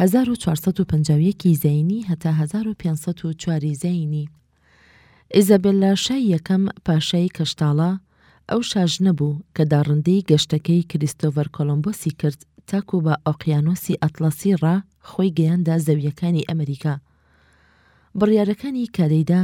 هەزار و چوار سەد و پەنجا و یەک ی زەینی هەتا هەزار و پێنج سەد و چوار ی زەینی. ئیزابێلا شای یەکەم پاشای کەشتاڵە، ئەو شاژنە بوو کە داڕندەی گەشتەکەی کریستۆڤەر کۆڵۆمبۆسی کرد تاکوو بە ئۆقیانۆسی ئەتڵەسی ڕا خۆی گەیاندە زەوییەکانی ئەمریکا. بڕیارەکانی کارەیدا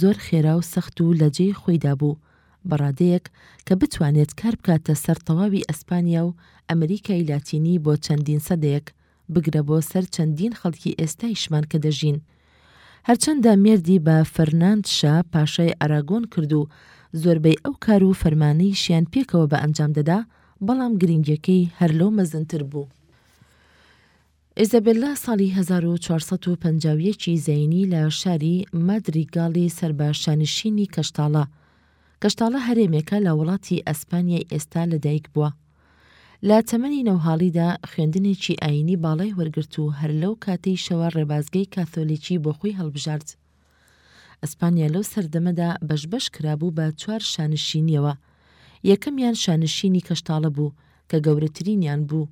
زۆر خێرا و سەخت و لە جێی خۆیدا بوو، بە ڕادەیەک کە بتوانێت کار بکاتە سەر تەواوی ئەسپانیا و ئەمریکای لاتینی بۆ چەندین سەدەیەک، بگرە بۆ سەر چەندین خەڵکی ئێستایشمان کە دەژین. هەرچەندە مێردی بە فەرناند شا پاشای ئاراگۆن کرد و زۆربەی ئەو کار و فەرمانەیشیان پێکەوە بە ئەنجام دەدا، بەڵام گرنگیەکەی هەر لەو مەزنتر بوو. ئیزابێلا ساڵی هەزار و چوار سەد و پەنجا و یەک ی زەینی لە شاری، مادریگاڵی سەر بە شانشینی کەشتاڵە، کەشتاڵە هەرێمێکە لە وڵاتی ئەسپانیای ئێستا، لەدایکبووە. لە تەمەنی نەوهاڵیدا خوێندنێکی ئایینی باڵای وەرگرت و هەر لەو کاتەیشەوە ڕێبازگەی کاثۆلیکی بۆ خۆی هەڵبژارد. ئەسپانیا لەو سەردەمەدا بەشبەش کرابوو بە چوار شانشینییەوە، یەکەمیان شانشینی کەشتاڵە بوو کە گەورەترینیان بوو،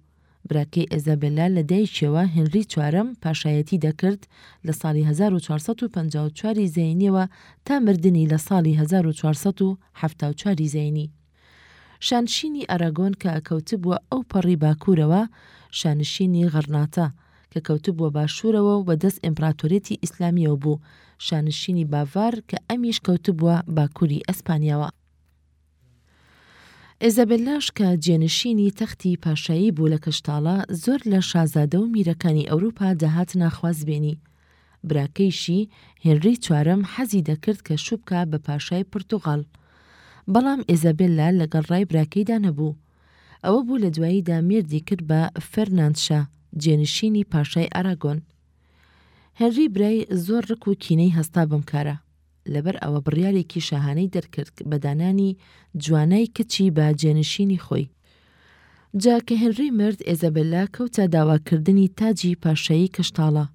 براکەی ئێزابێلا لە دایکیەوە هێنری چوارەم پاشایەتی دەکرد لە ساڵی هەزار و چوار سەد و پەنجا و چوار ی زایینیەوە تا مردنی لە ساڵی هەزار و چوار سەد و حەفتا و چوار ی زایینی. شانشینی ئاراگۆن کە کەوتبووە ئەو پەڕی باکوورەوە شانشینی غەڕناتە کە کەوتبووە باشوورەوە و بەدەست ئیمپڕاتۆریەتی ئیسلامیەوە بوو شانشینی باڤار کە ئەمیش کەوتبووە باکووری ئەسپانیاوە. ئیزابێللاش کە جێنشینی تەختی پاشایی بوو لە کەشتاڵە، زۆر لە شازادە و میرەکانی ئەوروپا دەهاتنە خوازبێنی. براکەیشی، هێنری چوارەم، حەزی دەکرد کە شوو بکا بە پاشای پورتوغال. بەڵام ئیزابێللا لەگەڵ ڕای براکەیدا نەبوو. ئەوە بوو لە دواییدا مێردی کرد بە فێرناند شا، جێنشینی پاشای ئاراگۆن. هێنری برای زۆر ڕک و کینەی هەستا بەم کارە. لەبەر ئەوە بڕیارێکی شاهانەی دەرکرد بە دانانی جوانای کچی بە جێنشینی خۆی. جا کە هێنری مرد ئێزەبێلا کەوتە داواکردنی تاجی پاشایی کشتاڵە.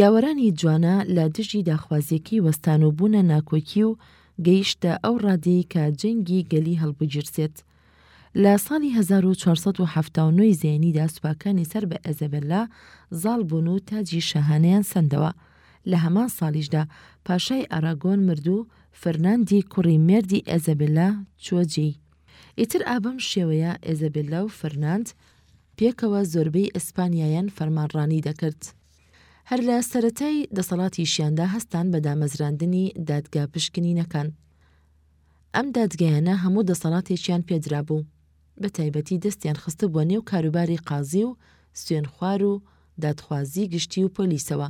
یاوەرانی جوانا لە دژی داخوازییەکەی وەستان و بوونە ناکۆکی و گەیشتە ئەو ڕادەی کە جەنگی گەلی هەڵبگیرسێت. لە ساڵی هەزار و چوار سەد و حەفتا و نۆ ی زەینیدا سوپاکانی سەر بە ئێزەبێللا زاڵ بوون و تاجی شاهانەیان سەندەوە. لە هەمان ساڵیشدا پاشای ئاراگۆن مرد و فەرناندی کوڕی مێردی ئێزەبێللا چووە جێی. ئیتر ئا بەم شێوەیە ئێزەبێللا و فەرناند پێکەوە زۆربەی ئیسپانیایان فەرمانڕانی دەکرد. هەر لە سەرەتای دەسەڵاتیشیاندا هەستان بە دامەزراندنی دادگا پشکنینەکان. ئەم دادگایانە هەموو دەسەڵاتێکیان پێدرابوو، بەتایبەتی دەستیان خستبووە نێو کاروباری قازی و سوێنخوار و دادخوازی گشتی و پۆلیسەوە،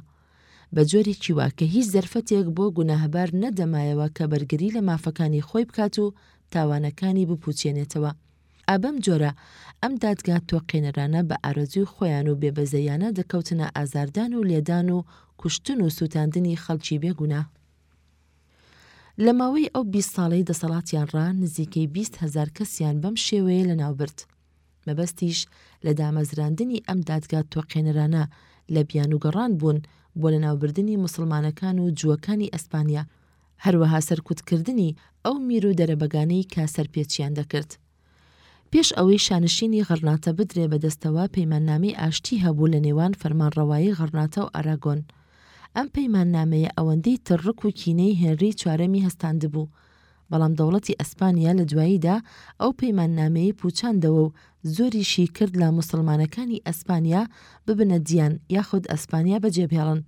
بە جۆرێکی وا کە هیچ دەرفەتێک بۆ گوناهبار نەدەمایەوە کە بەرگری لە مافەکانی خۆی بکات و تاوانەکانی بپووچێنێتەوە. ئا بەم جۆرە ئەم دادگا تۆقێنەرانە بە ئارەزووی خۆیان و بێبەزەییانە دەکەوتنە ئازاردان و لێدان و کوشتن و سووتاندنی خەڵکی بێگوناه. لە ماوەی ئەو بیست ساڵەی دەسەڵاتیان ڕا نزیکەی بیست هەزار کەسیان بەم شێوەیە لەناوبرد. مەبەستیش لە دامەزراندنی ئەم دادگا تۆقێنەرانە لە بیانوو گەڕان بوون بۆ لەناوبردنی موسڵمانەکان و جووەکانی ئەسپانیا، هەروەها سەرکوتکردنی ئەو میر و دەرەبەگانەی کە سەرپێچیان دەکرد. پێش ئەوەی شانشینی غەرناتە بدرێ بە دەستەوە پەیماننامەی ئاشتی هەبوو لە نێوان فەرمانڕەوایی غەرناتە و ئاراگۆن. ئەم پەیماننامەیە ئەوەندەی تڕڕک و کینەی هێنری چوارەمی هەستاندبوو. بەڵام دەوڵەتی ئەسپانیا لە دواییدا ئەو پەیماننامەیەی پووچاندەوە و زۆریشی کرد لە موسڵمانەکانی ئەسپانیا ببنە دیان یاخود ئەسپانیا بەجێبهێڵن.